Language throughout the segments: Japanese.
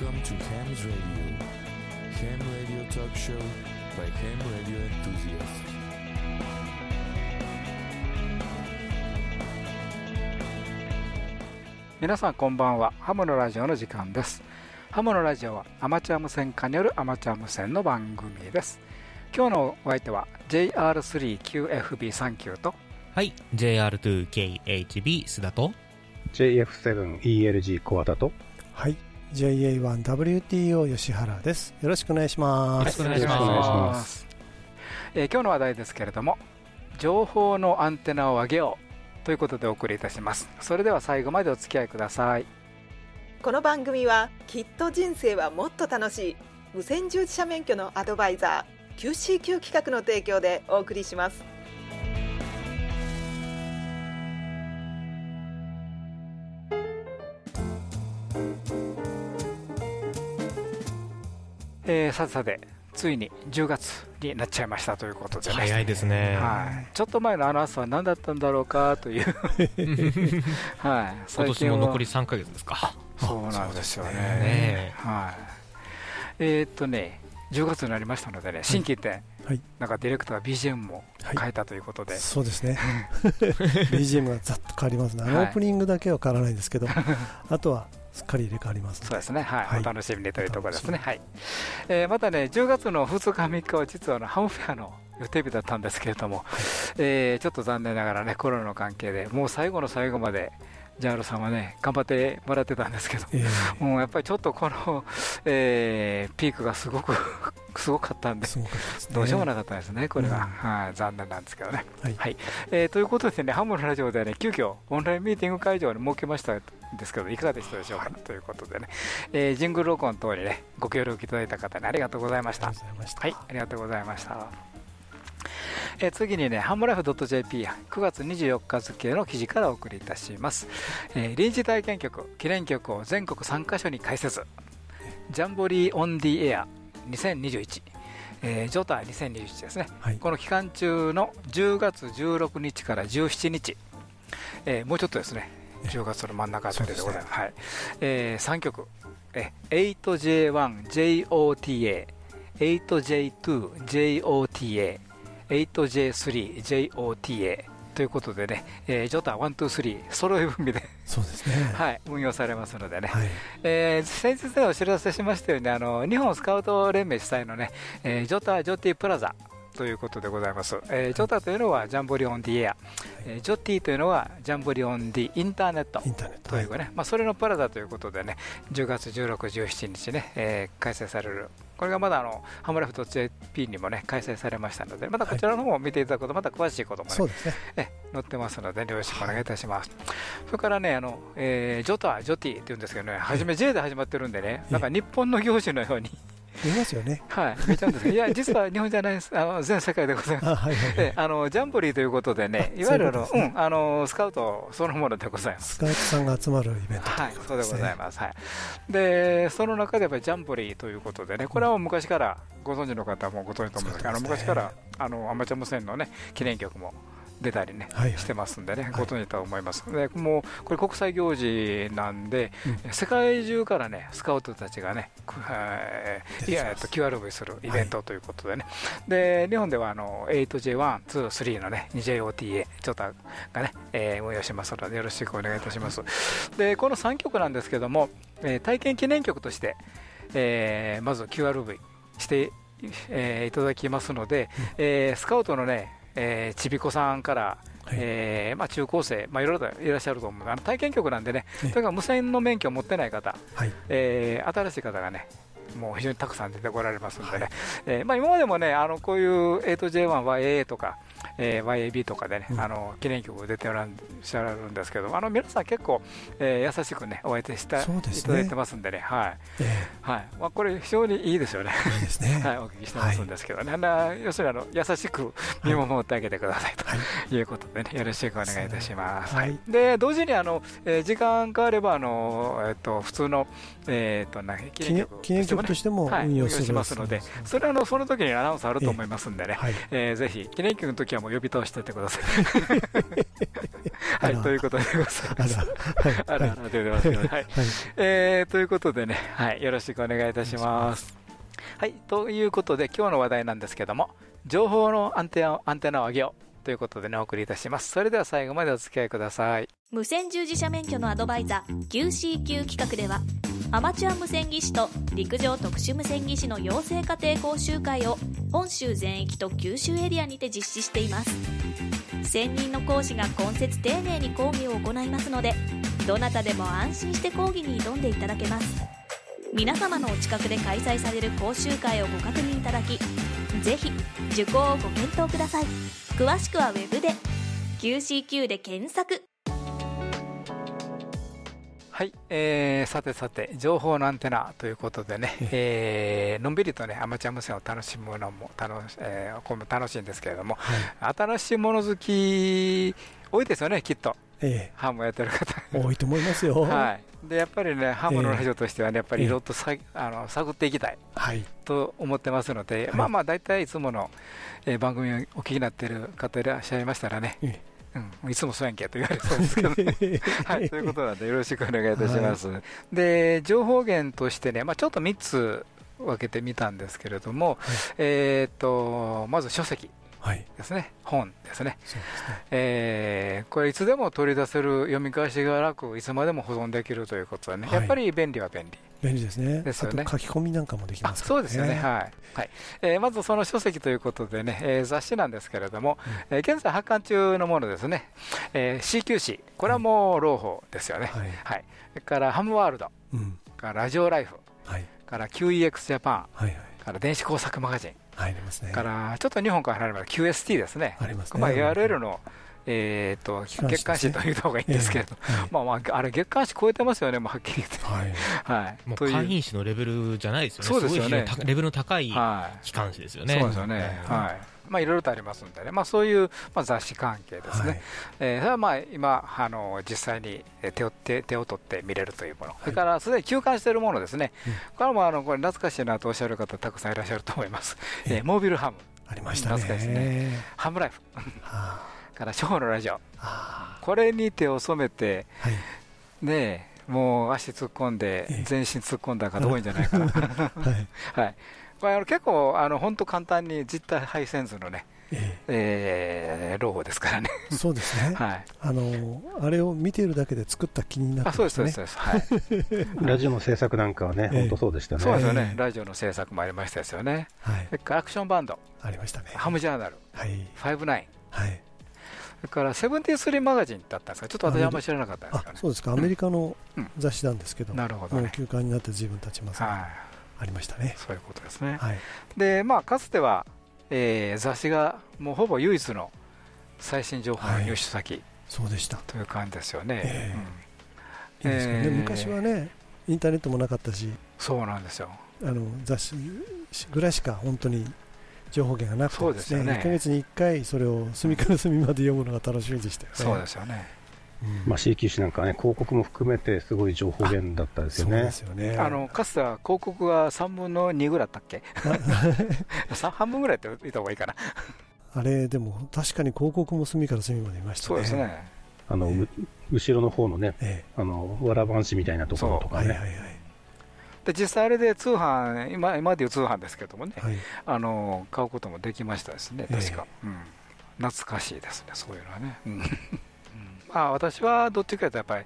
Welcome to Ham's Radio. Ham Radio Talk Show by Ham Radio Enthusiasts. 皆さんこんばんはハムのラジオの時間ですハムのラジオはアマチュア無線化によるアマチュア無線の番組です今日のお相手は JR3QFB39 とはい、JR2KHB 須田と JF7ELG 小型とはい。JA1WTO 吉原です。よろしくお願いします。よろしくお願いしますよろしくお願いしますえー今日の話題ですけれども情報のアンテナを上げようということでお送りいたしますそれでは最後までお付き合いくださいこの番組はきっと人生はもっと楽しい無線従事者免許のアドバイザー QCQ 企画の提供でお送りしますえーさてさてついに10月になっちゃいましたということでね。早いですね。はい、ちょっと前のあの朝は何だったんだろうかという、はい、今年も残り3ヶ月ですか。そうなんですよね。ね。はい、えーっとね、10月になりましたのでね、新規点、はい。なんかディレクターが BGM もはい。変えたということで、そうですね。BGM がざっと変わりますね。オープニングだけは変わらないんですけど、あとはすっかり入れ替わりますので。そうですね、はい。はい。お楽しみにというところですね。おはい。えーまたね、10月の2日、3日は実はあのハムフェアの予定日だったんですけれども、えーちょっと残念ながらね、コロナの関係で、もう最後の最後まで、ジャールさんはね、頑張ってもらってたんですけど、えーもうやっぱりちょっとこの、えーピークがすごく すごかったんで、ね。どうしようもなかったですね、これは、うんはい、残念なんですけどね。はいえーということでね、ハムのラジオでね、急遽オンラインミーティング会場を設けましたんですけど、いかがでしたでしょうか、ということでね、えージングル録音等にね、ご協力いただいた方にありがとうございました。ありがとうございました。はい、ありがとうございました。えー次にね、ハムライフ .jp、9月24日付の記事からお送りいたします。えー臨時体験局、記念局を全国3カ所に開設。 Jamboree on the Air 2021、えー JOTA 2021ですね。はい。この期間中の10月16日から17日、えーもうちょっとですね、10月の真ん中でございます。はいえー、3曲、えー 8J1JOTA、8J2JOTA、8J3JOTA ということでね、えー、ジョタ1、2、3、揃い踏みで、そうですね。はい、運用されますのでね、はい。えー先日でお知らせしましたようにあの日本スカウト連盟主催のね、えージョタ・ジョティ・プラザということでございます、えージョタというのはジャンボリオン・ディエア、えージョティというのはジャンボリオン・ディ・インターネットインターネット。というかね、まあ、それのプラザということでね10月16、17日ね、えー開催されるこれがまだあのハムラフ .jp にもね開催されましたのでまたこちらの方も見ていただくとまた詳しいこともね。え載ってますので、よろしくお願いいたします。それからね、あのえージョタ、ジョティって言うんですけどね、初め J で始まってるんでね、なんか日本の行事のように、見ますよね。はい、見ちゃうんですいや、実は日本じゃないです、あの全世界でございます。あ、はいはいはい。えあのジャンボリーということでね、あいわゆるあの、そうん、あのスカウトそのものでございます。スカウトさんが集まるイベントとはいそうでご。ざいます。はい。で、その中でやっぱりジャンボリーということでね、これは昔からご存知の方もご存知と思うんですけど、あの昔からあのアマチュア無線のね記念曲も出たりね、はいはい。してますんでね、はい。ご存知と思います。で、もうこれ国際行事なんで、うん。世界中からねスカウトたちがね、くえーいやえっと QRV するイベントということでね、で日本ではあの 8J1、2、3のね 2JOTA チョタがね、えー運用しますのでよろしくお願いいたします。でこの3曲なんですけども、えー体験記念曲として、えーまず QRV して、えーいただきますので、えースカウトのね、えーちびこさんから、はい。えーまあ、中高生、まあ、いろいろといらっしゃると思う。あの体験曲なんでね、ええ。それから無線の免許を持ってない方、はい。えー新しい方がね、もう非常にたくさん出てこられますんでね、はい。えーまあ、今までもね、あのこういう 8J1YA とか、えー YAB とかでね、うん。あの記念曲出てらっしゃるんですけど、あの皆さん結構、えー優しくね、お相手してそうですね。いただいてますんでね、はい。えはい。まあ、これ、非常にいいですよね。はい、お聞きしてますんですけどね、あの要するにあの優しく見守ってあげてくださいとい、いうことでね、よろしくお願いいたします。はい。で、同時にあの、えー時間変われば、あの、えっ、と、普通の、えっ、と、な記念曲記念曲としてもはい、運用しますので、それはあのその時にアナウンスあると思いますんでね、はい。えーぜひ記念曲の時はもう呼び通しておいてください。はい、ということでございます。あら。あらあらということではい。はい。えーということでね、はい、よろしくお願いいたします。はい、ということで、今日の話題なんですけども、情報のアンテナアンテナを上げようということでね、お送りいたします。それでは最後までお付き合いください。無線従事者免許のアドバイザー QCQ 企画ではアマチュア無線技師と陸上特殊無線技師の養成家庭講習会を本州全域と九州エリアにて実施しています専任の講師が今節丁寧に講義を行いますのでどなたでも安心して講義に挑んでいただけます皆様のお近くで開催される講習会をご確認いただきぜひ受講をご検討ください詳しくはウェブで。QCQ で検索。はい、えーさてさて、情報のアンテナということでね、えーのんびりとね、アマチュア無線を楽しむのも楽し,、えーこれも楽しいんですけれども、新しいもの好き、多いですよね、きっと、えハムやってる方。え多いと思いますよ。はい、でやっぱりね、ハムのラジオとしてはね、やっぱりいろいろとさ、あの探っていきたい。はい。と思ってますので、はい。まあまあ、大体いつもの、えー番組をお聞きになっている方いらっしゃいましたらね、えうん、いつもそうやんけと言われそうですけど。ね。はい、ということなんで、よろしくお願いいたします。で、情報源としてね、まあ、ちょっと3つ分けてみたんですけれども、えーっと、まず書籍。はいですね、本ですね。ですね。えーこれいつでも取り出せる読み返しが楽いつまでも保存できるということはね、はい。やっぱり便利は便利。便利ですね。ですよね。書き込みなんかもできあますからそうですよね、はい。はい。えーまずその書籍ということでね、えー雑誌なんですけれども、えー現在発刊中のものですね、えー CQC、これはもう朗報ですよね、はい。はい。それからハムワールド、うん。からラジオライフ、はい。から QEX ジャパン、はいはい。から電子工作マガジン、入りますね。からちょっと日本から離れれば QST ですね、ありますね。まあ、URL の、えー、と月刊誌と言った方がいいんですけれど、ええはいまあまあ、あれ、月刊誌超えてますよね、もうはっきり言って。はい。はい、もうという。会員誌のレベルじゃないですよね。そうですよね。ごいレベルの高いはい。機関誌ですよね。そうですよね、はいまあ、いろいろとありますんでね、まあ、そういう、まあ、雑誌関係ですね、はい。えーそれはまあ今あの、実際にえー手を手手を取って見れるというもの、それからすでに休刊しているものですね、これはもうあのこれ懐かしいなとおっしゃる方、たくさんいらっしゃると思います、ええ。えーモービルハム、ありましたね。懐かしいですね。ハムライフ、はから初歩のラジオ、あ。これに手を染めて、はい。ねえ、もう足突っ込んでええ、全身突っ込んだ方多いんじゃないかな。はい。はいこれあの結構、あの本当簡単に実体配線図のね、ええー、朗報ですからね。えそうですね はい。あのあれを見ているだけで作った気になってあ、そうです、そうです、ねそうです。はい。ラジオの制作なんかはね、ええ本当そうでしたね。そうですよねえ。えラジオの制作もありましたですよね。はいそれからアクションバンド、ありましたねハムジャーナル、はいファイブナイン、はいそれからセブンティスリーマガジンだったんですが、ちょっと私あんまり知らなかったんですあよね。そうですかアメリカのうん雑誌なんですけどなるほどね。もう休刊になって随分経ちますがはい。ありましたね。そういうことですね。はい。で、まあ、かつては、えー雑誌がもうほぼ唯一の最新情報の入手先そうでした。という感じですよね。えうん。いいですよね、えー。昔はねインターネットもなかったしそうなんですよ。あの雑誌ぐらいしか本当に情報源がなくてですよね。1ヶ月に1回それを隅から隅まで読むのが楽しみでしたよね。そうですよね。うん。まあ、CQC なんかはね、広告も含めてすごい情報源だったですよね。よね。あのかつては広告が3分の2ぐらいだったっけ？さ半分ぐらいって言った方がいいかな。あれでも確かに広告も隅から隅までいましたね。そうですね。あの、う後ろの方のね、えあの、わらばんしみたいなところとえかね。はいはいはい。で実際あれで通販、今今でいう通販ですけどもね、はい。あの買うこともできましたですね、ええ。確か、うん。懐かしいですね、そういうのはね。うんうんまあ、私はどっちかというと、やっぱり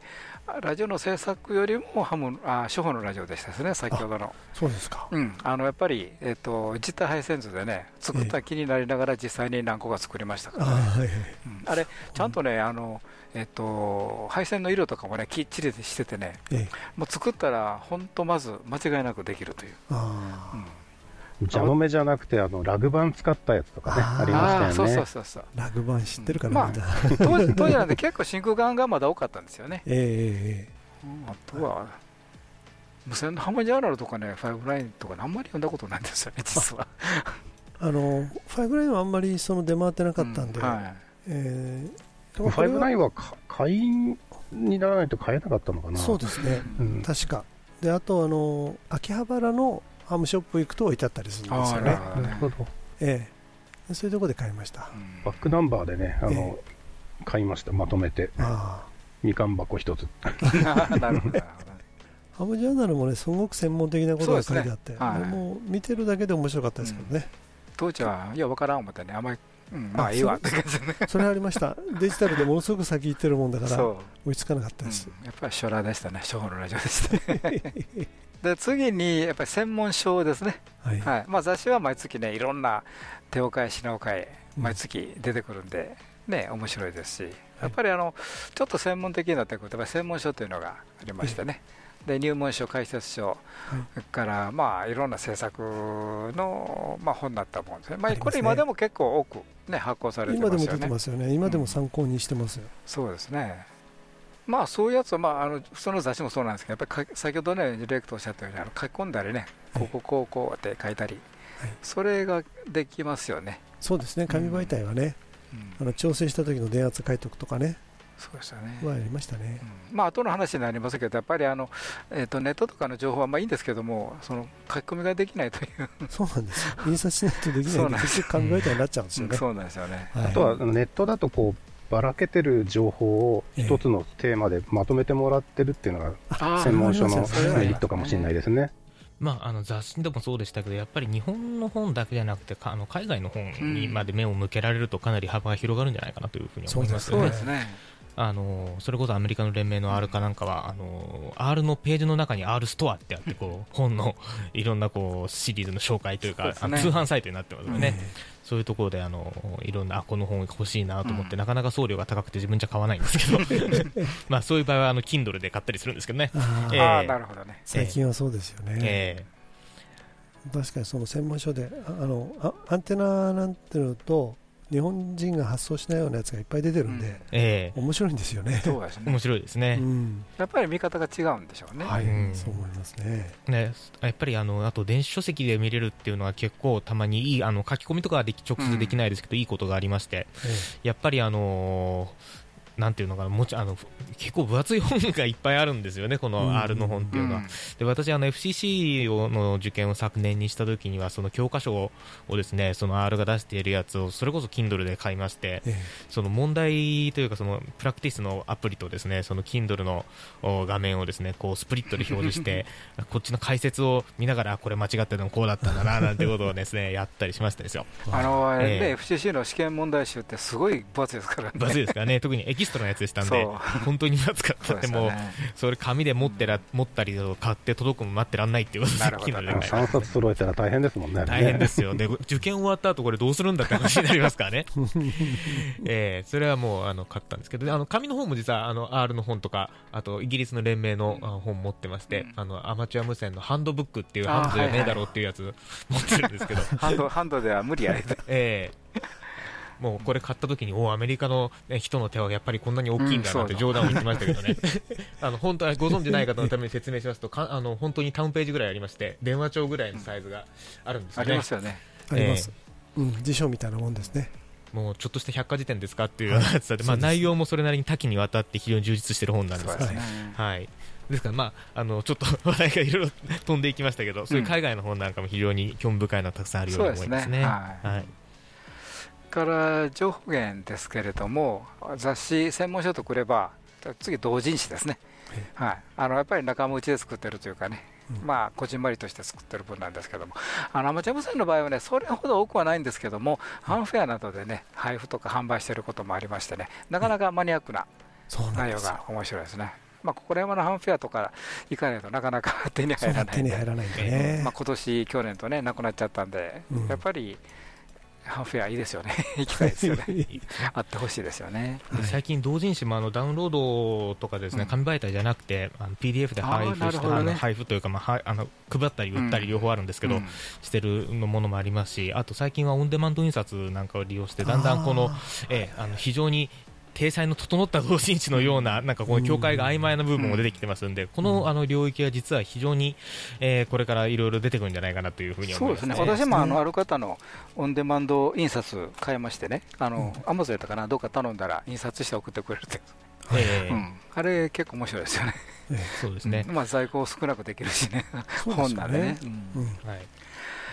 ラジオの制作よりもハムあ初歩のラジオでしたですね、先ほどの。そうですか。うん、あのやっぱり、えっと実体配線図でね、作った気になりながら実際に何個か作りましたからね、あはいはい。うん。あれ、ちゃんとね、あのえっと配線の色とかもね、きっちりしててね、ええ。もう作ったら、本当、まず間違いなくできるという。あうんジャノメじゃなくて、あの、ラグ版使ったやつとかね、ありまああそうしたよね。そうそうそう。ーラグ版知ってるかまあなみんな当時 当時なんで結構真空管がまだ多かったんですよね。えええうんあとは、無線のハムジャーナルとかね、ファイブラインとか、あんまり読んだことないんですよね、実は。えあのファイブラインはあんまりその出回ってなかったんで、うんはいえー、ファイブナインはか会員にならないと買えなかったのかな。そうですね、うん確か。で、あと、あの、秋葉原のハムショップ行くと置いてあったりするんですよね。あなるほど。ええそういうところで買いました。バックナンバーでね、あの、買いました、まとめて。あみかん箱一つ。なるほど。ハムジャーナルもね、すごく専門的なことが書いてあって、そうですねはいもう見てるだけで面白かったですけどね。当時はいや分からん思ってねあんまり、うん、まああいいわって感じでねそれありました。デジタルでものすごく先行ってるもんだから、そう追いつかなかったです。うんやっぱり初ラでしたね、初歩のラジオでしたね。で次にやっぱり専門書ですね、はい。はい。まあ、雑誌は毎月ね、いろんな手を変え、品を変え、うん。毎月出てくるんで、ね、面白いですし、やっぱりあのちょっと専門的になってくると、やっぱり専門書というのがありましてね、で入門書、解説書、それからまあいろんな政策の、まあ、本になったもんですね、まあ、これ、今でも結構多く、ね、発行されて今でもますよね。出てますよね。今でも参考にしてますよ。そうですね。まあそういうやつは、まあ、あのその雑誌もそうなんですけど、やっぱりか先ほどね、ディレクトおっしゃったように、あの書き込んだりね、はいここ、こう、こうって書いたり、はいそれができますよね。そうですね。紙媒体はね、うんあの調整した時の電圧書いておくとかね、そうですよね。はありましたね。うんまあ後の話になりますけど、やっぱりあの、えー、とネットとかの情報はまあいいんですけども、その書き込みができないという、そうなんですよ。印刷しないとできないんで、そうなんです紙媒体になっちゃうんですよね。そうなんですよね。はいあとは、ネットだとこう、ばらけてる情報を一つのテーマでまとめてもらってるっていうのが、専門書のメリットかもしれないですね。まあ、あの雑誌でもそうでしたけど、やっぱり日本の本だけじゃなくて、かあの海外の本にまで目を向けられると、かなり幅が広がるんじゃないかなというふうに思いますよねそうで。すね。あのそれこそアメリカの連盟の R かなんかは、あの R のページの中に R ストアってあってこう本のいろんなこうシリーズの紹介というかね。あの通販サイトになってますよね、えそういうところであのいろんなあこの本欲しいなと思って、なかなか送料が高くて自分じゃ買わないんですけど。まあそういう場合はあの Kindle で買ったりするんですけどね、えあーええ。ああ、なるほどね。最近はそうですよね。え。確かにその専門書で、ああのあアンテナなんていうのと、日本人が発送しないようなやつがいっぱい出てるんで、えええ面白いんですよね。そうですね面。白いですね。うんやっぱり見方が違うんでしょうね。はい、うんそう思いますね。ね、やっぱりあのあと電子書籍で見れるっていうのは結構たまにいいあの書き込みとかはでき直接できないですけど、いいことがありましてやっぱりあのーなんていうのかなもちあの結構分厚い本がいっぱいあるんですよね、こうんの R の本っていうのは。うんで私あの FCC をの受験を昨年にした時にはその教科書をですねその R が出しているやつをそれこそ Kindle で買いましてえその問題というかそのプラクティスのアプリとですねその Kindle のお画面をですねこうスプリットで表示して こっちの解説を見ながらあこれ間違ってたのこうだったんだななんてことをですね やったりしましたですよ。あのええね、FCC の試験問題集ってすごい分厚いですからね。バズいですからね 特にエキストのやつでしたんで本当に分厚かったってもう。それ紙で持ってら持ったり買って届くの待ってらんないっていうことでなるほど Kindle で3冊揃えたら大変ですもんね。大変ですよ、で受験終わった後これどうするんだって話になりますからね、えーそれはもうあの買ったんですけど、あの紙の方も実はあの R の本とか、あとイギリスの連盟の本持ってまして、あのアマチュア無線のハンドブックっていう、ハンドじゃねえだろうっていうやつ持ってるんですけど、ハンドハンドでは無理やりえーもうこれ買った時に、おアメリカの、ね、人の手はやっぱりこんなに大きいんだなってうん冗談を言ってましたけどね、あの本当はご存じない方のために説明しますと、かあの本当にタウンページぐらいありまして、電話帳ぐらいのサイズがあるんですあよね。りますよね。あります、うん、辞書みたいなもんですね。もうちょっとした百科事典ですかっていうようなやつで、まあ、内容もそれなりに多岐にわたって非常に充実している本なんですそうですね。はい。ですから、まあ、あの、ちょっと話題がいろいろ飛んでいきましたけど、そういう海外の本なんかも非常に興味深いのがたくさんあるように思いますね。すねはいはい。から情報源ですけれども、雑誌、専門書とくれば、次、同人誌ですね、はい、あのやっぱり仲間内で作ってるというかね、うん。まあ、こじんまりとして作ってる分なんですけども、あのアマチュア無線の場合はね、それほど多くはないんですけども、ハンフェアなどでね、配布とか販売していることもありましてね、なかなかマニアックな内容が面白いですね。まあ、ここら辺のハンフェアとか行かないとなかなか手に入らない手に入らないんでね。まあ、今年去年とね、なくなっちゃったんで、うん。やっぱりハンフェアいいですよね、行きたいですよね、あってほしいですよね。で最近、同人誌もあのダウンロードとかですね、うん。紙媒体じゃなくて、あの PDF で配布して、あの配布というか、まあ、はあの配ったり売ったり両方あるんですけど、うん。してるのものもありますし、あと最近はオンデマンド印刷なんかを利用して、だんだんこのあ、ええあの非常に体裁の整った同人誌のような、なんかこの境界が曖昧な部分も出てきてますんで、このあの領域は実は非常に、えーこれからいろいろ出てくるんじゃないかなというふうに思いますね。そうですね、私もあのある方のオンデマンド印刷買いましてね、あのアマゾンやったかな、どうか頼んだら印刷して送ってくれるって、えーうん、あれ結構面白いですよね、そうですね。まあ、在庫を少なくできるしね、ね。本なんでね。うんうん。はい。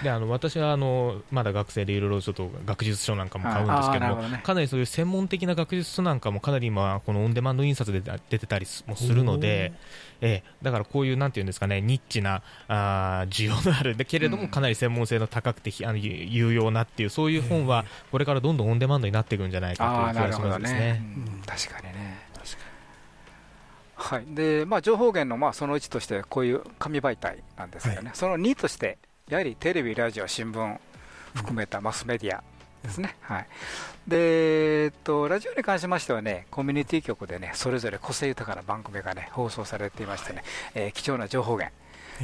であの私はあのまだ学生でいろいろちょっと学術書なんかも買うんですけどもね。かなりそういう専門的な学術書なんかもかなり今このオンデマンド印刷で出てたりもするので、ええだからこういうなんていうんですかねニッチなあー需要のあるだけれどうんもかなり専門性の高くてひあのゆ有用なっていうそういう本はこれからどんどんオンデマンドになっていくんじゃないかという気がしますね。、うん。確かにね。はい。でまあ、情報源のまあその1として、こういう紙媒体なんですよね、はその2として、やはりテレビ、ラジオ、新聞含めたマスメディアですね、はい。でえっと、ラジオに関しましてはね、コミュニティ局でね、それぞれ個性豊かな番組がね、放送されていましてね、えー貴重な情報源、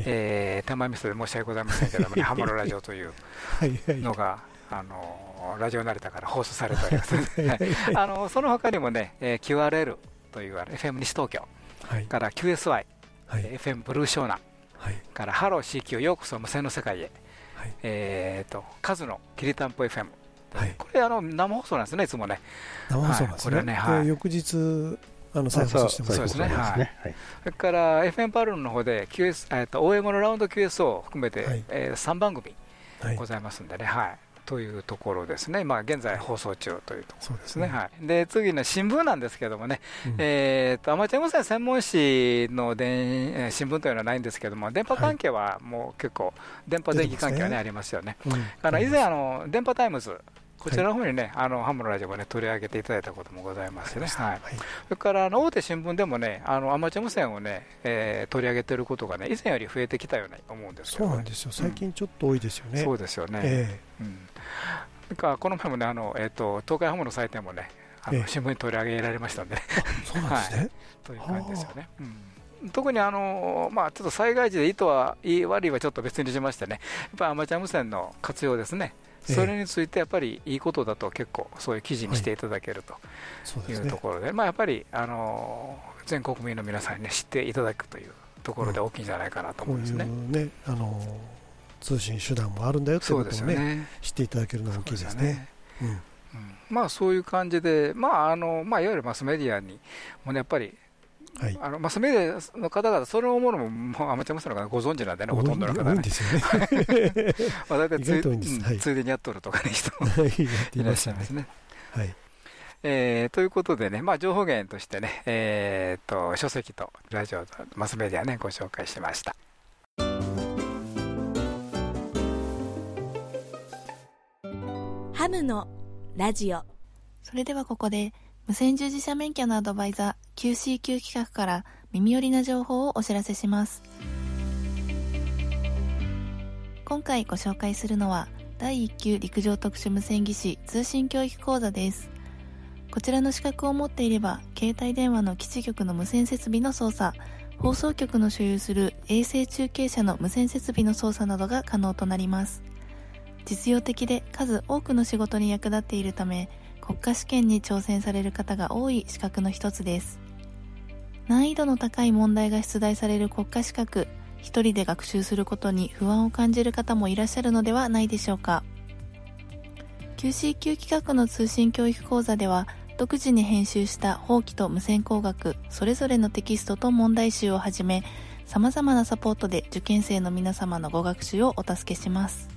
えー手前味噌で申し訳ございませんけどもね、ハムのラジオというはい。はい。のが、あのラジオ成田から放送されております、はい。あのその他にもね、えー QRL という FM 西東京はい。から QSY、はい。えー FM ブルー湘南はい。からハロー CQ ようこそ無線の世界へ、はい。えー、とカズのきりたんぽ FM、はい。これあの生放送なんですねいつもね。生放送なんですこれねねはい。で翌日あの再放送してですね。はい。はい。それから FM パルルの方で QS、えー、と応援後のラウンド QSO を含めて、はい。え3番組はい。ございますんでね、はい、というところですね、まあ、現在放送中というところでですね。ねはい、で次の新聞なんですけどもね、うん。えー、とアマチュア無線専門誌の電えー新聞というのはないんですけども、電波関係はもう結構、電波電気関係は、ねねありますよね。うん。あの以前あの、電波タイムズ、こちらの方にね、あのハムのラジオもね取り上げていただいたこともございますね。はい。はい。それからあの大手新聞でもね、あのアマチュア無線をね、えー取り上げてることがね、以前より増えてきたように思うんですけど。ねそうなんですよ。最近ちょっと多いですよね。そうですよね。えうん、それからこの前もね、あのえー、と東海ハムの祭典もね、あええ。の新聞に取り上げられましたんでそうなんですね。という感じですよね。うん。特にあの、まあ、ちょっと災害時で意図はいい悪いはちょっと別にしましてね、やっぱりアマチュア無線の活用ですね、ええそれについてやっぱりいいことだと結構そういう記事にしていただけるとい。うところで、まあ、やっぱりあの全国民の皆さんに、ね、知っていただくというところで大きいんじゃないかなと思うんですね。うねあの通信手段もあるんだよっていうことをねね。知っていただけるのが大きいですね。うん。うん。まあそういう感じで、まああのまあ、いわゆるマスメディアにもねやっぱり、はい。あのマスメディアの方々、それを思うのももうアマチュア無線の方ご存知なんでね、ほとんどの方ね。多いんで、すよね。まあ、大体つ意外と多いんいです。はい。うんついでにやっとるとかね、人も。はいらっしゃいますね。はい。えーということでね、まあ、情報源としてね、えー、と書籍とラジオとマスメディアね、ご紹介しました。ハムのラジオ。それではここで無線従事者免許のアドバイザー QCQ 企画から耳寄りな情報をお知らせします。今回ご紹介するのは第1級陸上特殊無線技師通信教育講座です。こちらの資格を持っていれば携帯電話の基地局の無線設備の操作放送局の所有する衛星中継車の無線設備の操作などが可能となります。実用的で数多くの仕事に役立っているため国家試験に挑戦される方が多い資格の一つです。難易度の高い問題が出題される国家資格一人で学習することに不安を感じる方もいらっしゃるのではないでしょうか。QCQ 企画の通信教育講座では独自に編集した法規と無線工学それぞれのテキストと問題集をはじめ様々なサポートで受験生の皆様のご学習をお助けします。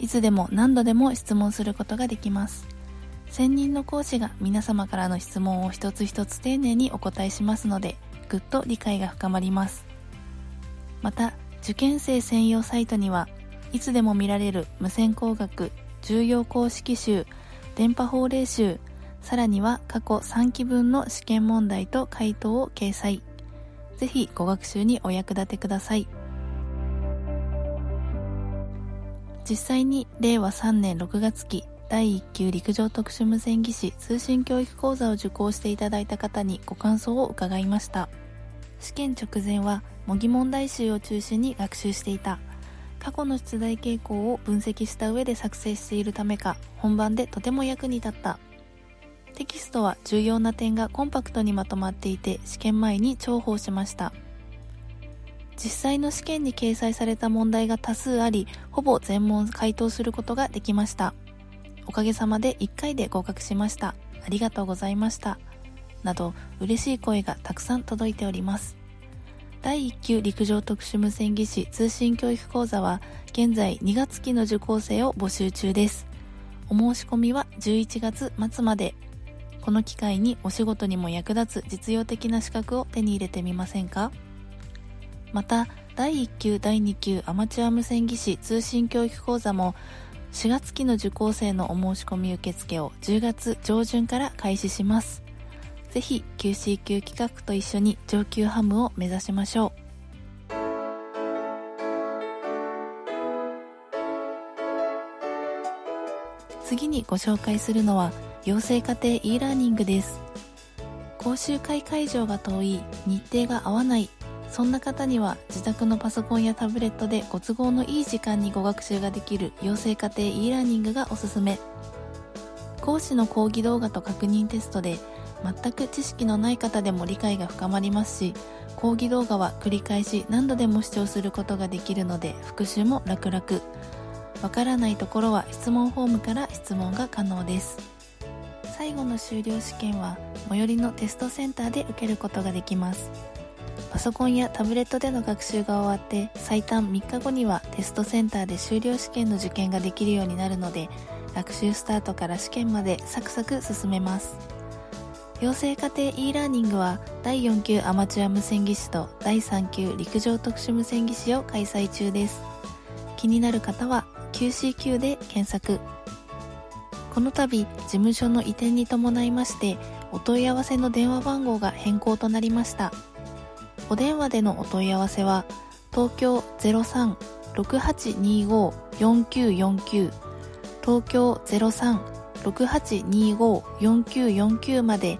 いつでも何度でも質問することができます。専任の講師が皆様からの質問を一つ一つ丁寧にお答えしますのでぐっと理解が深まります。また受験生専用サイトにはいつでも見られる無線工学重要公式集電波法令集さらには過去3期分の試験問題と回答を掲載。ぜひご学習にお役立てください。実際に令和3年6月期第1級陸上特殊無線技師通信教育講座を受講していただいた方にご感想を伺いました。試験直前は模擬問題集を中心に学習していた。過去の出題傾向を分析した上で作成しているためか本番でとても役に立った。テキストは重要な点がコンパクトにまとまっていて試験前に重宝しました。実際の試験に掲載された問題が多数ありほぼ全問回答することができました。おかげさまで1回で合格しました。ありがとうございました。など嬉しい声がたくさん届いております。第1級陸上特殊無線技師通信教育講座は現在2月期の受講生を募集中です。お申し込みは11月末まで。この機会にお仕事にも役立つ実用的な資格を手に入れてみませんか？また第1級第2級アマチュア無線技師通信教育講座も4月期の受講生のお申し込み受付を10月上旬から開始します。ぜひ QC 級企画と一緒に上級ハムを目指しましょう。次にご紹介するのは養成家庭 e ラーニングです。講習会会場が遠い日程が合わないそんな方には自宅のパソコンやタブレットでご都合のいい時間にご学習ができる養成家庭 e ラーニングがおすすめ。講師の講義動画と確認テストで全く知識のない方でも理解が深まりますし講義動画は繰り返し何度でも視聴することができるので復習も楽々。わからないところは質問フォームから質問が可能です。最後の修了試験は最寄りのテストセンターで受けることができます。ソコンやタブレットでの学習が終わって最短3日後にはテストセンターで修了試験の受験ができるようになるので学習スタートから試験までサクサク進めます。養成家庭 e ラーニングは第4級アマチュア無線技師と第3級陸上特殊無線技師を開催中です。気になる方は QCQ で検索。この度事務所の移転に伴いましてお問い合わせの電話番号が変更となりました。お電話でのお問い合わせは東京03-6825-4949東京03-6825-4949まで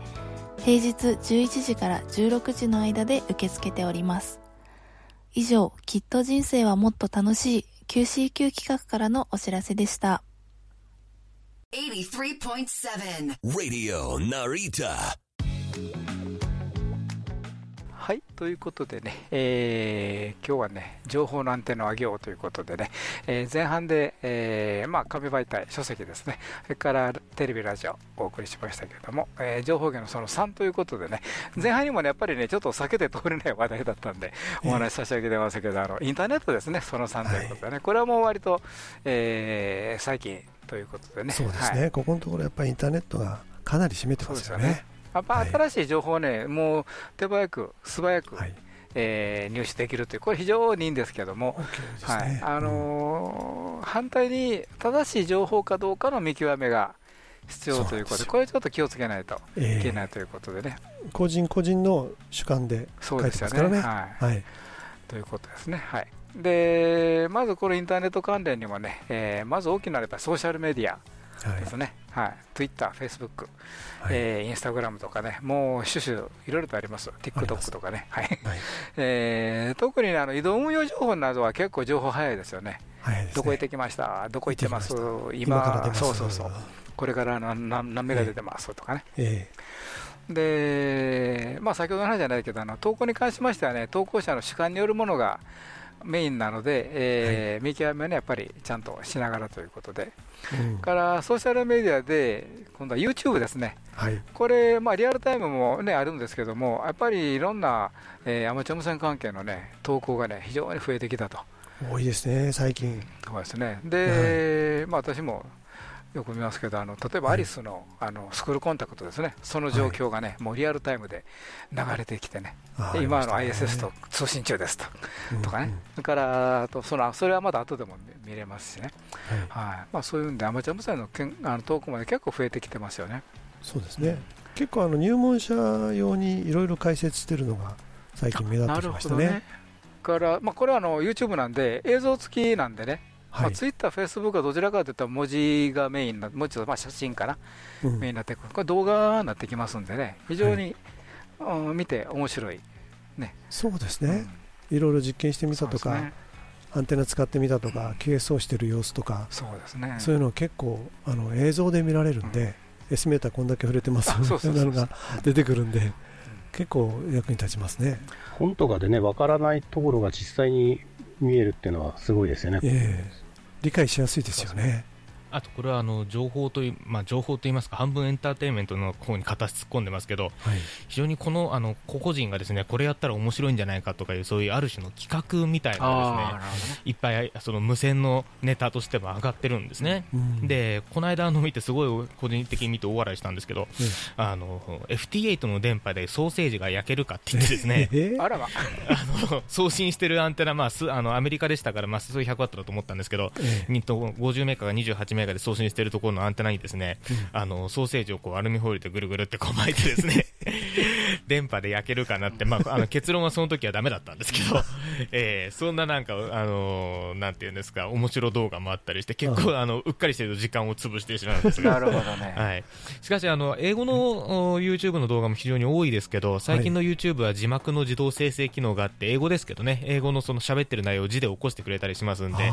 平日11時から16時の間で受け付けております。以上きっと人生はもっと楽しい QCQ 企画からのお知らせでした。83.7 Radio Narita はい、ということでね、えー今日はね、情報のアンテナを上げようということでね、えー前半で、えーまあ、紙媒体、書籍ですね、それからテレビ、ラジオをお送りしましたけれども、えー情報源のその3ということでね、前半にもね、やっぱりね、ちょっと避けて通れない話題だったんで、お話し差し上げてましたけど、あのインターネットですね、その3ということでね、これはもう割と、えー最近ということでね。そうですね、はいここのところやっぱりインターネットがかなり占めてますよね。やっぱ新しい情報をね、もう手早く、素早く、はい、えー入手できるという、これ非常にいいんですけども、反対に正しい情報かどうかの見極めが必要ということで、これちょっと気をつけないとええ。いけないということでね、個人個人の主観で書いそうですよね。てますからね。はい。はい、ということですね。はい。でまずこのインターネット関連にもね、えーまず大きなやっぱりソーシャルメディア。はいですね、はい、Twitter、Facebook、はい。えー、Instagram とかね、もう種々いろいろとあります、TikTok とかね、はい。はい。えー特にねあの移動運用情報などは結構情報早いですよね、ね。どこ行ってきました、どこ行ってます、今そうそうそう、これから何何何目が出てます？とかね。え。で、まあ、先ほどの話じゃないけど、あの投稿に関しましてはね、投稿者の主観によるものがメインなので、えー見極めはね、やっぱりちゃんとしながらということで、えうんからソーシャルメディアで、今度は YouTube ですね、はい、これ、まあ、リアルタイムも、ね、あるんですけども、やっぱりいろんな、えーアマチュア無線関係の、ね、投稿が、ね、非常に増えてきたと。多いですね、最近。そうですね。で、まあ私もよく見ますけど、あの例えばアリスの,、あのスクールコンタクトですね、その状況がね、もうリアルタイムで流れてきてね、今の ISS と通信中ですと,、うんとかね。うん、それからあとそのそれはまだ後でも見見れますしね、はい。はい。まあ、そういうんで、アマチュア無線のけんあの投稿まで結構増えてきてますよね。そうですね。結構あの入門者用にいろいろ解説してるのが最近目立ってきましたね。ね。からまあ、これはあの YouTube なんで映像付きなんでね、はい。まあ、Twitter、Facebook はどちらかというと文字がメインな、文字とまあ写真かな、うん、メインになってくる、これ動画になってきますんでね、非常に、はい、うん、見て面白い、ね、そうですね、うん、いろいろ実験してみたとか、ね、アンテナ使ってみたとか、計装してる様子とか、そうですね。そういうの結構あの映像で見られるんで、エスメーターこんだけ触れてます。みたいなのが出てくるんで、結構役に立ちますね。本とかでね、わからないところが実際に見えるっていうのはすごいですよね。えー、理解しやすいですよね。あとこれはあの情報とい,、まあ、情報といいますか半分エンターテインメントの方に片突っ込んでますけど、はい、非常にこのあの個々人がですねこれやったら面白いんじゃないかとかいうそういうある種の企画みたいなのがですねいっぱいその無線のネタとしても上がってるんですね、うん、でこの間の見てすごい個人的に見て大笑いしたんですけど、うん、あの FT8 の電波でソーセージが焼けるかって言ってですね、あらまあの送信してるアンテナ、まあ、すあのアメリカでしたから、まあ、数100ワットだと思ったんですけど、ええ、50メーカーが28メーカーで送信しているところのアンテナにですね、うん、あのソーセージをこうアルミホイルでぐるぐるってこう巻いてですね 電波で焼けるかなって、まあ、あの結論はその時はだめだったんですけど、えー、そんななんか、あのー、なんていうんですか、面白動画もあったりして、結構、あのうっかりしてると時間を潰してしまうんですが、なるほどね、はい、しかしあの、英語の YouTube の動画も非常に多いですけど、最近の YouTube は字幕の自動生成機能があって、英語ですけどね、英語のその喋ってる内容を字で起こしてくれたりしますんで、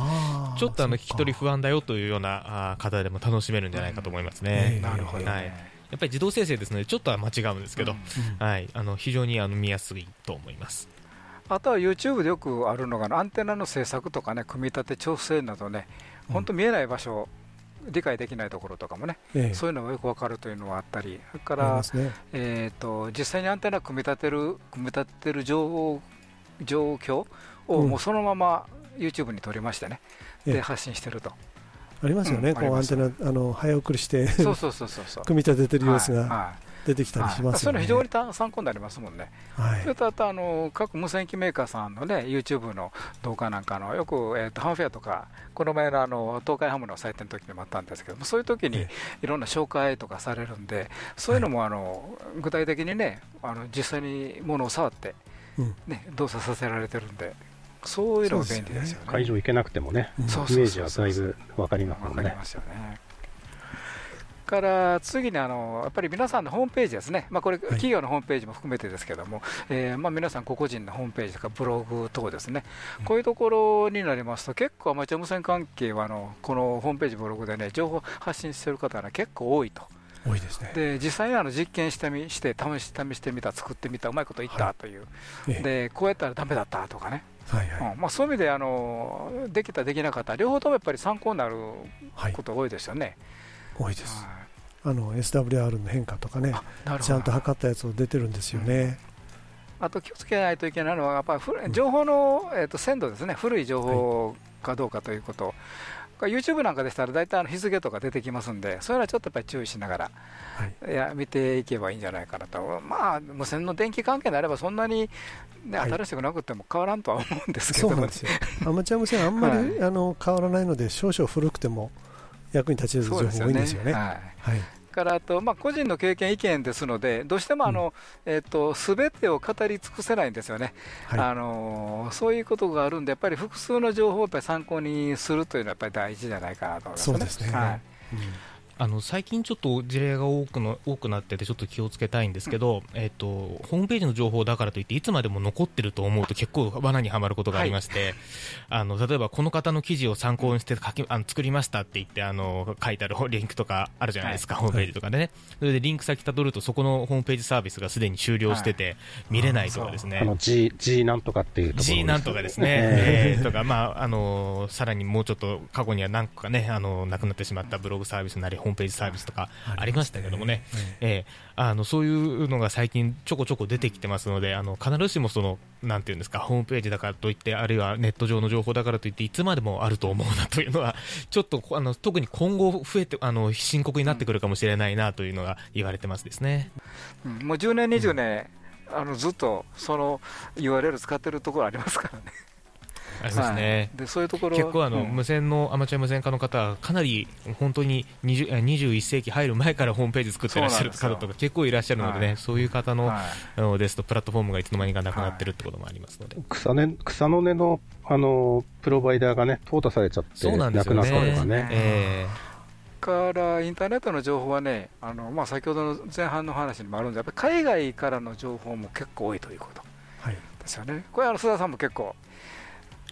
ちょっとあの聞き取り不安だよというような方でも楽しめるんじゃないかと思いますね。なるほど、ね、はい。やっぱり自動生成ですのでちょっとは間違うんですけど、うん、はい、あの非常にあの見やすいと思います。あとは YouTube でよくあるのがアンテナの製作とかね組み立て調整などね本当見えない場所、うん、理解できないところとかもね、ええ、そういうのがよくわかるというのがあったりそれから、ね、えーと、実際にアンテナ組み立てる組み立てる状状況をもうそのまま YouTube に撮りましてね、うん、で発信してると。ありますよね、うん、こうアンテナあの早送りしてそうそうそうそう 組み立ててる様子が出てきたりします、ね。はいはい、そういうの非常に参考になりますもんね、はい、それとあとあの各無線機メーカーさんのね YouTube の動画なんかのよく、えーと、ハンフェアとかこの前のあの東海ハムの祭典の時にもあったんですけどもそういう時にいろんな紹介とかされるんでそういうのもあの、具体的にねあの実際にものを触って、ね、動作させられてるんでそういうのが便利ですよね、会場行けなくてもね、イメージはだいぶ分かりますもんね。ますよね。から次にあのやっぱり皆さんのホームページですね、まあ、これ、企業のホームページも含めてですけども、えー、まあ皆さん、個々人のホームページとかブログ等ですね、こういうところになりますと、結構アマチュア無線関係はあのこのホームページ、ブログでね、情報発信している方が結構多いと。多いですね。で実際にあの実験してみして試し試してみた、作ってみた、うまいこと言ったという、はい、でこうやったらだめだったとかね、はいはい。うん。まあ、そういう意味であのできた、できなかった、両方ともやっぱり参考になること多いですよね。多いです、あの SWR の変化とかね、ちゃんと測ったやつを出てるんですよね。うん、あと気をつけないといけないのは、やっぱり情報の、えー、と鮮度ですね、古い情報かどうかということ、YouTube なんかでしたら大体あの日付とか出てきますんで、そういうのはちょっとやっぱり注意しながら、はい、いや見ていけばいいんじゃないかなと、まあ、無線の電気関係であれば、そんなに、ね、新しくなくても変わらんとは思うんですけど、そうなんですよ。アマチュア無線、あんまり、はい、あの変わらないので、少々古くても役に立ちる情報多いんですよね。はい、はいからあと、まあ、個人の経験、意見ですので、どうしてもあの、うん、えーと、全てを語り尽くせないんですよね、はい、あのそういうことがあるんで、やっぱり複数の情報をやっぱり参考にするというのは、やっぱり大事じゃないかなと思いますね。そうですね、はい。うんあの最近ちょっと事例が多くの多くなっててちょっと気をつけたいんですけど、うん、えっ、とホームページの情報だからといっていつまでも残ってると思うと結構罠にはまることがありまして、はい、あの例えばこの方の記事を参考にして書きあの作りましたって言ってあの書いてあるリンクとかあるじゃないですか、はい、ホームページとかでね、それでリンク先たどるとそこのホームページサービスがすでに終了してて、見れないとかですね。あの G, G なんとかっていうところ G なんとかですね。えー、とかまああのさらにもうちょっと過去には何個かねあのなくなってしまったブログサービスなりホームページサービスとかありましたけどもね、えあのそういうのが最近ちょこちょこ出てきてますので、あの必ずしもそのなんていうんですかホームページだからといって、あるいはネット上の情報だからといって、いつまでもあると思うなというのは、ちょっとあの特に今後増えてあの深刻になってくるかもしれないなというのが言われてますですね。うん、もう10年、20年、うん、あのずっとその URL 使ってるところありますからね。ありますね、でそういうところ。結構あの、うん。無線のアマチュア無線化の方はかなり本当に20え21世紀入る前からホームページ作ってらっしゃる方とか結構いらっしゃるのでね、はい。そういう方の、はい。あのですとプラットフォームがいつの間にかなくなってるってこともありますので、草根、草の根の、あの、プロバイダーがね、淘汰されちゃって、そうなんですよなくなったねとかね。えからインターネットの情報はね、あのまあ、先ほどの前半の話にもあるんで、やっぱり海外からの情報も結構多いということ。はい。ですよね。これ、あの須田さんも結構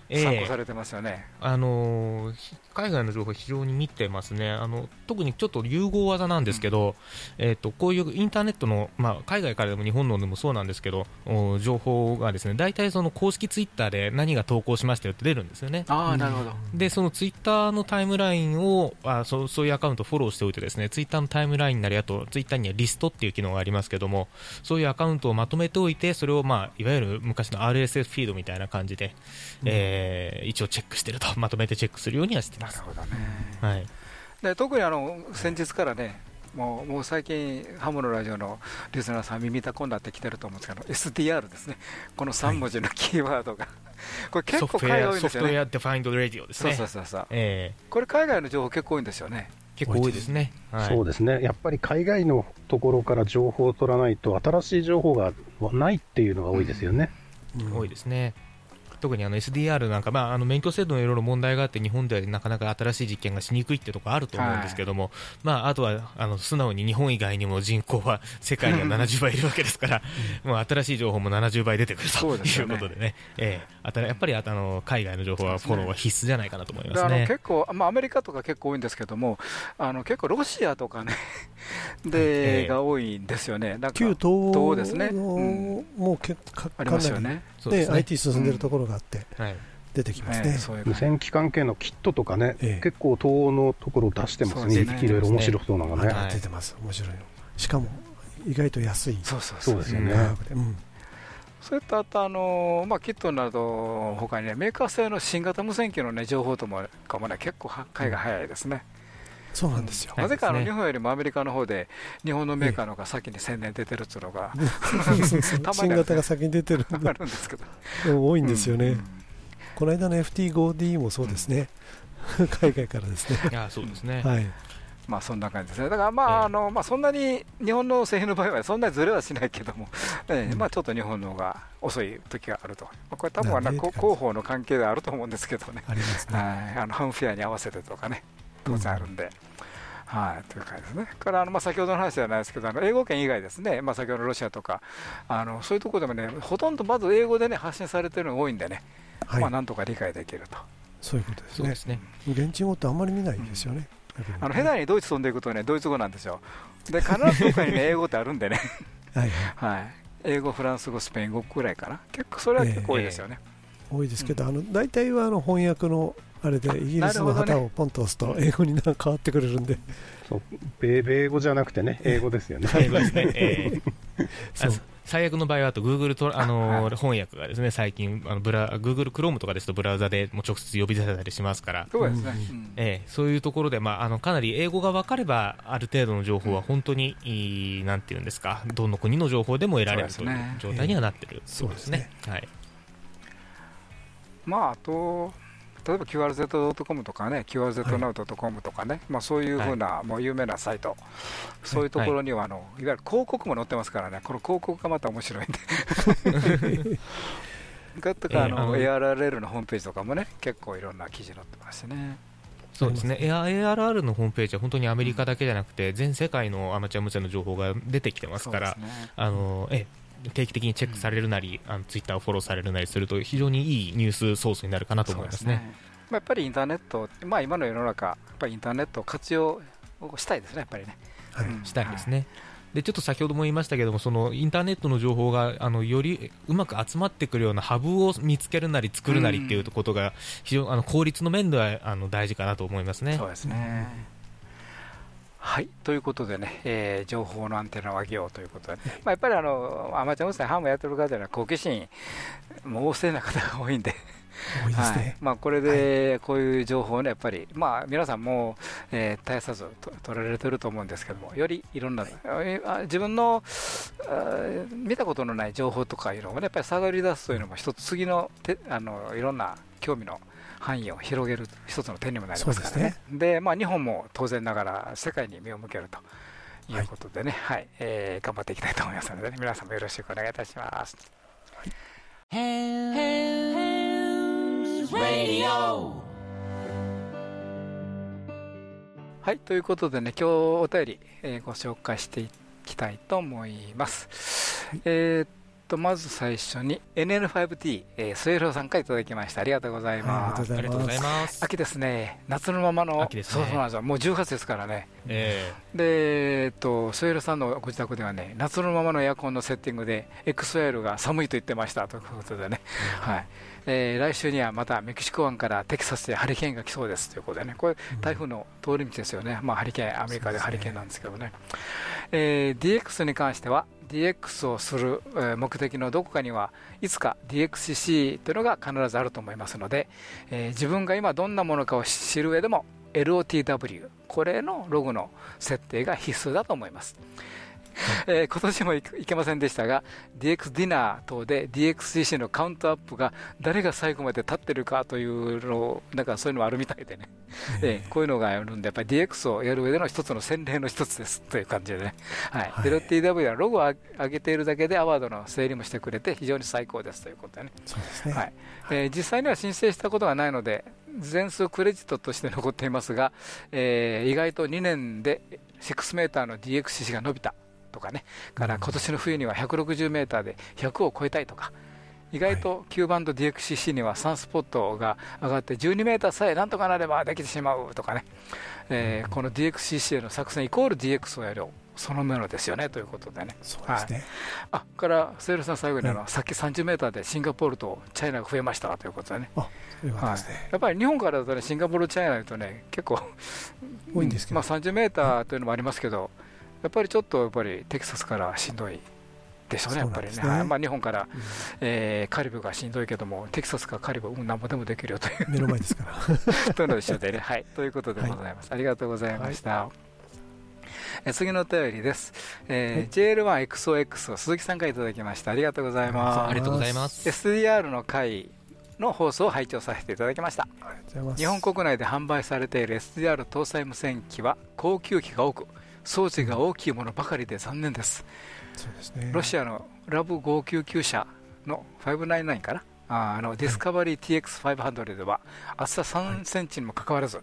えええ参考されてますよね。あのー海外の情報非常に見てますね。あの特にちょっと融合技なんですけど、えー、とこういうインターネットの、まあ、海外からでも日本のでもそうなんですけどお情報がですね大体その公式ツイッターで何が投稿しましたよって出るんですよね。ああ、なるほど。でそのツイッターのタイムラインをあそうそういうアカウントをフォローしておいてですねツイッターのタイムラインなりあとツイッターにはリストっていう機能がありますけどもそういうアカウントをまとめておいてそれを、まあ、いわゆる昔の RSS フィードみたいな感じで、えー一応チェックしてるとまとめてチェックするようにはしてます、なるほどね。はい、で特にあの先日からね、もうもう最近、ハムのラジオのリスナーさん、耳たこになってきてると思うんですけど、SDR ですね、この3文字のキーワードが、これ結構海外多いんですよね。 Software Defined Radio ですそうねそうそうそう。えこれ海外の情報結構多いんですよね。ー結構多いですね、はい、そうですね。やっぱり海外のところから情報を取らないと、新しい情報がないっていうのが多いですよね。多いですね。特にあの SDR なんか、まあ、あの免許制度のいろいろ問題があって日本ではなかなか新しい実験がしにくいっていうところあると思うんですけども、まあ、あとはあの素直に日本以外にも人口は世界には 70倍いるわけですから、もう新しい情報も70倍出てくるということでね、ええ。あたやっぱりあの海外の情報はフォローは必須じゃないかなと思いまですあのね。結構、まあ、アメリカとか結構多いんですけども、あの結構ロシアとかね、え で、えが多いんですよね。旧東東欧ですね。のもう結構かありかなりますよね。ねそうで IT 進んでるところがあってはい。出てきますね。ねそういう無線機関系のキットとかね、ええ。結構東欧のところ出してますね。いろいろ面白そうなのがね。はい出てます。面白い。のしかも意外と安い。そうそうそう。ですよね。うん。それとあとあの、まあ、キットなど他にねメーカー製の新型無線機の、ね、情報ともかもね結構は海外早いですね、そうなんですよ。はい。なぜかあの日本よりもアメリカの方で日本のメーカーの方が先に宣伝出てるっていうのが新型が先に出てるあるんですけどの多いんですよね、うん。この間の FT5D もそうですね、海外からですね、いやそうですね、はい、まあそんな感じですね。だからまあ,、ええ。あのまあそんなに日本の製品の場合はそんなにずれはしないけども、えまあちょっと日本の方が遅い時があると、まあ、これ多分はなこなんでって感じ広報の関係であると思うんですけどね。ありますね、はい、あのハンフェアに合わせてとかね、当然あるんで。はい、という感じですね。からあのまあ先ほどの話じゃないですけど、あの英語圏以外ですね、まあ、先ほどのロシアとか、あのそういうところでもね、ほとんどまず英語でね発信されてるのが多いんでね、はいまあなんとか理解できると。そういうことですねそうで、すね。現地語ってあんまり見ないですよね、逆にあの下手にドイツ飛んでいくとね、ドイツ語なんですよ。で、必ずどこかにね、英語ってあるんでね、はいはい、はい、英語、フランス語、スペイン語くらいかな、結構それは結構多いですよね。多いですけど、あの大体はあの翻訳のあれでイギリスの旗をポンと押すと英語になんか変わってくれるんで、そう。米米語じゃなくてね、英語ですよね。英語ですね。ええ。そう。あ最悪の場合はあと Google とあの翻訳がですね最近あのブラ Google Chrome とかですとブラウザでもう直接呼び出せたりしますから、そうええ。そういうところで、まあ、あのかなり英語が分かればある程度の情報は本当にいいなんていうんですかどの国の情報でも得られるという状態にはなってるそうですね。はい。まあ、あと、例えば QRZ.com とかね、QRZNow.com とかね、まあ、そういうふうな、もう有名なサイト、そういうところにはあの、いわゆる広告も載ってますからね、この広告がまた面白いんで。がとかあの、ええあ ARRL のホームページとかもね、結構いろんな記事載ってますしね。そうですね、エア ARR のホームページは本当にアメリカだけじゃなくて、全世界のアマチュア無線の情報が出てきてますから、ね。あのええ定期的にチェックされるなり、あのツイッターをフォローされるなりすると、非常にいいニュースソースになるかなと思いますね。まあ、やっぱりインターネット、まあ、今の世の中、やっぱりインターネットを活用したいですね、やっぱりね。はいうんしたいですね。でちょっと先ほども言いましたけども、そのインターネットの情報があのよりうまく集まってくるようなハブを見つけるなり作るなりっていうことが非常あの効率の面ではあの大事かなと思いますね。そうですね。はい、ということでね、えー情報のアンテナを上げようということで、まあ、やっぱりあのアマチュア無線ハムやってる方には好奇心もう旺盛な方が多いんで、多いですはい。ね、まあ、これでこういう情報をね、やっぱり、まあ、皆さんも、えー絶やさずと取られてると思うんですけども、よりいろんな、えーあ自分の見たことのない情報とかいうのをね、やっぱり探り出すというのも、一つ次のてあのいろんな興味の範囲を広げる一つの点にもなりますからね、で、ね、まあ、日本も当然ながら世界に目を向けるということでね、はい、はい、えー、頑張っていきたいと思いますので、ね、皆さんもよろしくお願いいたします。はいはい、ということでね、今日お便り、えー、ご紹介していきたいと思います。はい、えーとまず最初に NN5T、えー、末広さんからいただきました。ありがとうございます、ありがとうございます。秋ですね。夏のままの秋です、ね、そうそうなんですよ。もう10月ですからね、えー、で、えっと、末広さんのご自宅ではね夏のままのエアコンのセッティングで XL が寒いと言ってましたということでね、うん、はい。えー、来週にはまたメキシコ湾からテキサスでハリケーンが来そうですということでね、これ、台風の通り道ですよね、まあ、ハリケーン、アメリカでハリケーンなんですけどね、ねえー、DX に関しては、DX をする目的のどこかにはいつか DXCC というのが必ずあると思いますので、えー、自分が今どんなものかを知る上でも LOTW これのログの設定が必須だと思います。えー、今年もいけませんでしたが、DX ディナー等で DXCC のカウントアップが誰が最後まで立ってるかというのなんかそういうのもあるみたいでね、えー、こういうのがあるんで、やっぱり DX をやる上での一つの洗礼の一つです。という感じでね、はい、はい、LTW はロゴを上げているだけでアワードの整理もしてくれて、非常に最高ですということでね、そうですね。はい。えー、実際には申請したことがないので、全数クレジットとして残っていますが、えー、意外と2年で6メーターの DXCC が伸びた。とかね、から今年の冬には160メーターで100を超えたいとか、意外と9バンド DXCC には3スポットが上がって12メーターさえなんとかなればできてしまうとかね、えー、この DXCC への作戦イコール DX をやるそのものですよね。ということでね。そうですね。はい、あからセールさん最後にあの、さっき30メーターでシンガポールとチャイナが増えましたということでね。あ、そういうことですね。やっぱり日本からだとねシンガポールチャイナだとね結構多いんですけど、まあ30メーターというのもありますけど、やっぱりちょっとやっぱりテキサスからしんどいでしょうね、やっぱりね、ねまあ、日本から、うん、えー、カリブがしんどいけども、テキサスからカリブ、うん、なんぼでもできるよという。目の前ですから。というので一緒でね、はい、ということでございます。はい、ありがとうございました。はい。え次のお便りです、えーはい、JL1XOX 鈴木さんからいただきました。ありがとうございます。ありがとうございます。SDR の回の放送を拝聴させていただきました。日本国内で販売されている SDR 搭載無線機は高級機が多く装置が大きいものばかりで残念です。そうですね、ロシアのラブ599社の599かな？あのディスカバリー TX500 では厚さ3センチにもかかわらず、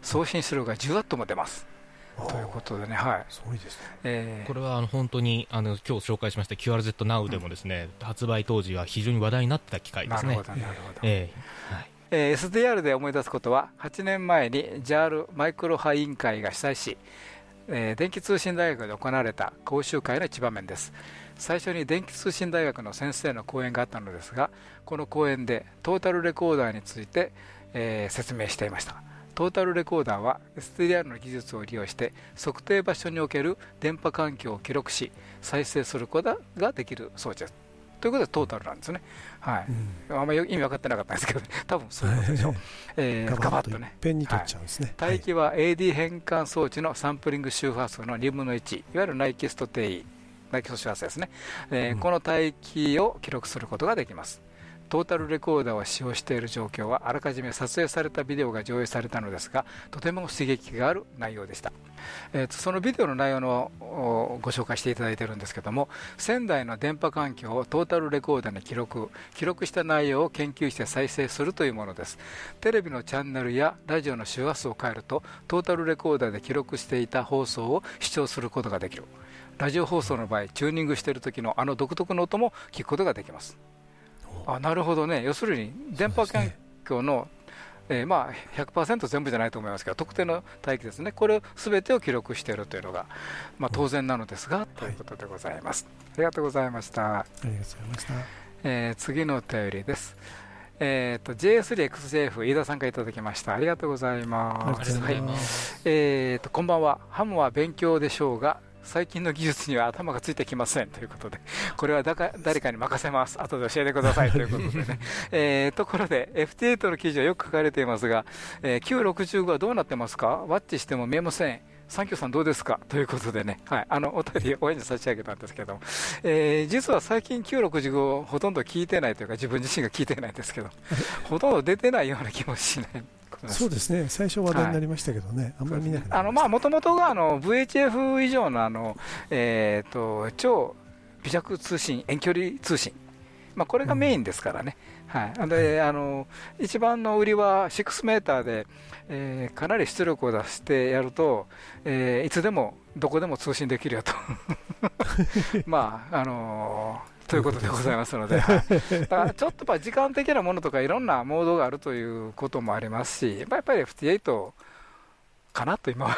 送信出力が10ワットも出ます。ということでね、はい、すごいですね、えー、これはあの本当にあの今日紹介しました QRZ Now でもですね、うん、発売当時は非常に話題になってた機械ですね。なるほど、なるほど。えーはいえー、SDR で思い出すことは8年前に JAL マイクロ波委員会が主催しえー、電気通信大学で行われた講習会の一場面です。最初に電気通信大学の先生の講演があったのですがこの講演でトータルレコーダーについて、えー、説明していました。トータルレコーダーは SDR の技術を利用して測定場所における電波環境を記録し再生することができる装置です。ということでトータルなんですね。はい。うん、あんまり意味分かってなかったんですけど、ね、多分そういうことでしょう。えー、ガバッとね。ペンに取っちゃうんですね。はい、帯域は AD 変換装置のサンプリング周波数の2分の1、いわゆるナイキスト定位、ナイキスト周波数ですね。えー、うん、この帯域を記録することができます。トータルレコーダーを使用している状況はあらかじめ撮影されたビデオが上映されたのですがとても刺激がある内容でした、えーと、そのビデオの内容のご紹介していただいているんですけども仙台の電波環境をトータルレコーダーに記録記録した内容を研究して再生するというものです。テレビのチャンネルやラジオの周波数を変えるとトータルレコーダーで記録していた放送を視聴することができる。ラジオ放送の場合チューニングしている時のあの独特の音も聞くことができます。あなるほどね、要するに電波環境の、ねえー、まあ100%全部じゃないと思いますけど、特定の帯域ですね、これをすべてを記録しているというのが、まあ、当然なのですが、ということでございます。ありがとうございました。ありがとうございました。えー、次のお便りです。えーと、JS3XJF 飯田さんからいただきましたありがとうございます。はい、えーとこんばんは。ハムは勉強でしょうが、最近の技術には頭がついてきませんということで、これはだか誰かに任せます、後で教えてください。ということでね、えー、ところで、FT8 の記事はよく書かれていますが、えー、Q65 はどうなってますか、ワッチしても見えません、サンキューさんどうですか？ということでね、はい、あのお便り応援に差し上げたんですけど、えー、実は最近965ほとんど聞いてないというか自分自身が聞いてないんですけどほとんど出てないような気もしないそうですね、最初話題になりましたけどね、はい、あんまり見なくなあのまあもともとがあの VHF 以上のあの、えーと、超微弱通信、遠距離通信、まあ、これがメインですからね、うん、はい、であの一番の売りは6メーターで、えー、かなり出力を出してやると、えー、いつでもどこでも通信できるよと、まああのーということでございますので、だからちょっと時間的なものとかいろんなモードがあるということもありますし、やっぱり FT8 かなと今は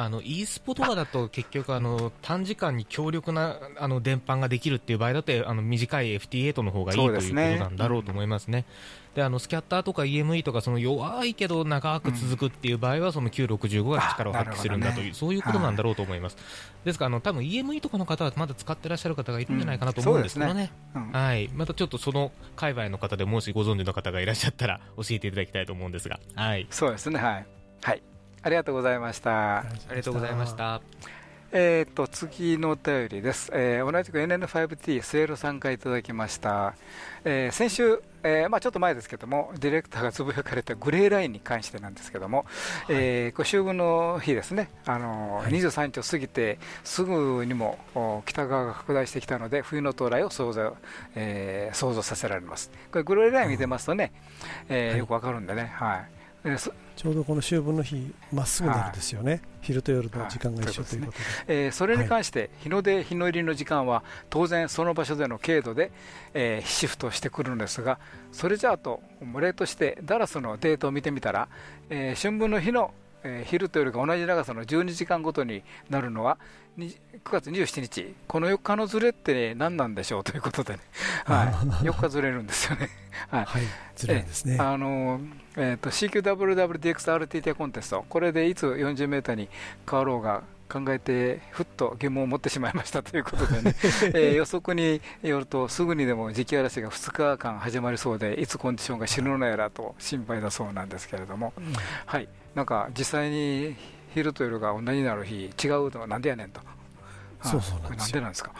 あの e スポとかだと結局あの短時間に強力なあの電波ができるっていう場合だとあの短い FT8 の方がいい、ということなんだろうと思いますね。であのスキャッターとか EME とかその弱いけど長く続くっていう場合はその965が力を発揮するんだという、そういうことなんだろうと思います。ですからあの多分 EME とかの方はまだ使ってらっしゃる方がいるんじゃないかなと思うんですけどね。はい。またちょっとその界隈の方でもしご存知の方がいらっしゃったら教えていただきたいと思うんですが。はい。そうですね。はい。はい。ありがとうございました。ありがとうございました。えーと、次のお便りです、えー、同じく NN5T スエルさんからいただきました、えー、先週、えーまあ、ちょっと前ですけどもディレクターがつぶやかれたグレーラインに関してなんですけども、はい、えー、こ秋分の日ですね、あのはい、23日を過ぎてすぐにも北側が拡大してきたので冬の到来を想像,、えー、想像させられます。これグレーライン見てますとね、えー、よくわかるんでね、はいちょうどこの秋分の日、まっすぐなるんですよね、はい、昼と夜の時間が一緒ということで、えー、それに関して、日の出、日の入りの時間は、当然、その場所での経度で、えー、シフトしてくるんですが、それじゃあと、例として、ダラスのデータを見てみたら、えー、春分の日のえー、昼と夜が同じ長さの12時間ごとになるのは9月27日、この4日のずれって、何なんでしょう？ということでね、はい、4日ずれるんですよね。はい、はい、ずれるんですね。あのえーと、CQWWDXRTT コンテスト、これでいつ40メーターに変わろうが考えて、ふっと疑問を持ってしまいました。ということでね、えー、予測によると、すぐにでも磁気嵐が2日間始まりそうで、いつコンディションが死ぬのやらと心配だそうなんですけれども、うん、はい、なんか実際に昼と夜が同じになる日、違うのはなんでやねんと。そうそうなんですでなんですか？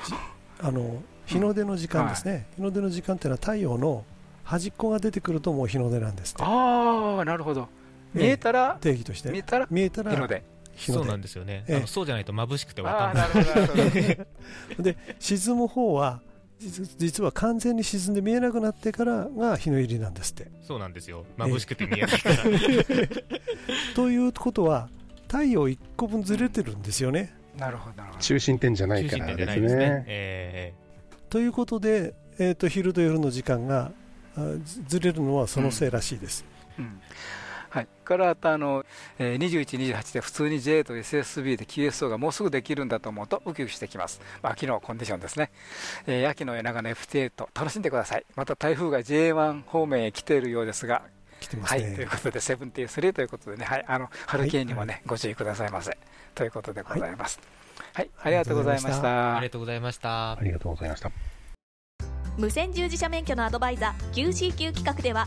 あの日の出の時間ですね、うん。はい、日の出の時間っていうのは太陽の端っこが出てくるともう日の出なんですああなるほど。見えたら、定義として。見えたら見えたら日の出。そうなんですよね、ええ、そうじゃないと眩しくて分かんない。で沈む方は実は完全に沈んで見えなくなってからが日の入りなんですって。そうなんですよ。眩しくて見えないから、ということは太陽1個分ずれてるんですよね。なるほど中心点じゃないからですね。すね。えー、ということで、えーと、昼と夜の時間がずれるのはそのせいらしいです。うん、うんはい、からあの、えー、21、28で普通に J と SSB で QSO がもうすぐできるんだと思うとウキウキしてきます、まあ、秋のコンディションですね、えー、秋の長野 FT8 楽しんでください。また台風が J1 方面へ来ているようですが来てますね、はい、ということで、73ということでね、はい、あのハルケーンにもね、はい、ご注意くださいませ。ということでございます。はい、ありがとうございました。ありがとうございました。ありがとうございました。無線従事者免許のアドバイザー QCQ 企画では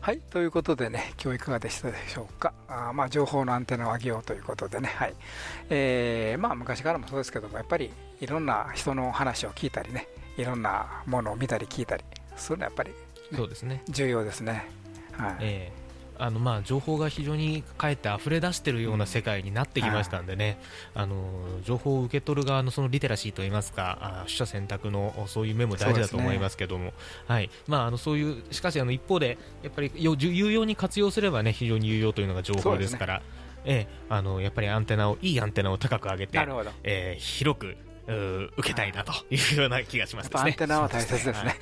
はい、ということでね、今日いかがでしたでしょうか？あまあ、情報のアンテナを上げようということでね、はい。えーまあ、昔からもそうですけども、やっぱりいろんな人の話を聞いたりね、いろんなものを見たり聞いたり、そういうのはやっぱり、ね、そうですね。重要ですね。はい。えーあのまあ情報が非常にかえって溢れ出しているような世界になってきましたんでね、あの情報を受け取る側のそのリテラシーといいますか、取捨選択のそういう面も大事だと思いますけども、ね、はい。まああのそういうしかしあの一方でやっぱり有用に活用すればね非常に有用というのが情報ですから。ええ、あのやっぱりアンテナをいいアンテナを高く上げて、えー、広く受けたいなというような気がします、ね、アンテナは大切ですね。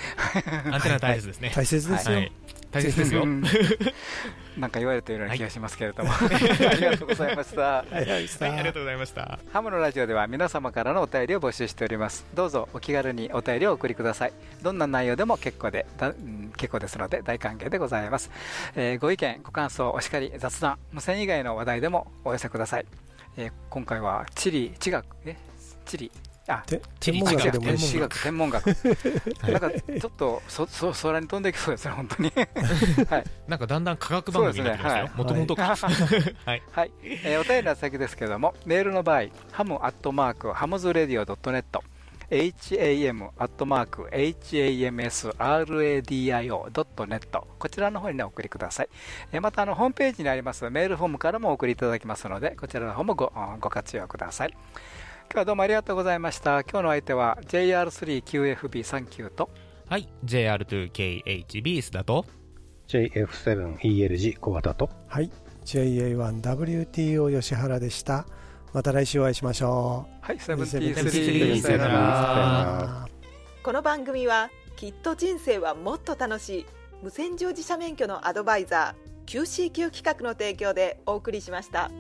アンテナ大切ですね。大切ですよ。はい大切ですよ。なんか言われたような気がしますけれども、はい、ありがとうございました。はい、ありがとうございました。ハムのラジオでは皆様からのお便りを募集しております。どうぞお気軽にお便りをお送りください。どんな内容でも結構で、だ結構ですので大歓迎でございます。えー、ご意見、ご感想、お叱り、雑談、無線以外の話題でもお寄せください。えー、今回は地理、地学、え地理、あ天文学。でも天学。天文学。なんかちょっとそ そ空に飛んでいきそうですね本当に。はい。なんかだんだん科学番組になってきましたよもともとはい。はい、えー、お便りの先ですけれどもメールの場合ハムアットマークハムズレディオドットネット。Ham アットマーク hamsradio.net こちらの方にねお送りください。またあのホームページにありますメールフォームからもお送りいただきますのでこちらの方もごご活用ください今日はどうもありがとうございました。今日の相手は JR3QFB39 と。はい JR2KHB 須田と。JF7ELG 小型と。はい JA1WTO 吉原でした。また来週お会いしましょう。はい73さよならこの番組はきっと人生はもっと楽しい。無線乗自社免許のアドバイザー QCQ 企画の提供でお送りしました。